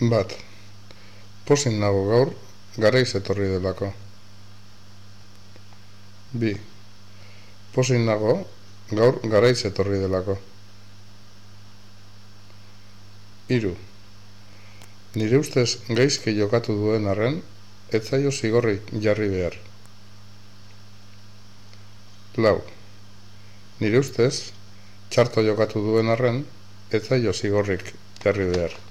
Bat, posin nago gaur, garaiz etorri delako. Bi, posin nago, gaur garaiz etorri delako. Hiru, nire ustez gaizke jokatu duen arren, etzaio zigorrik jarri behar. Lau, nire ustez, txarto jokatu duen arren, etzaio zigorrik jarri behar.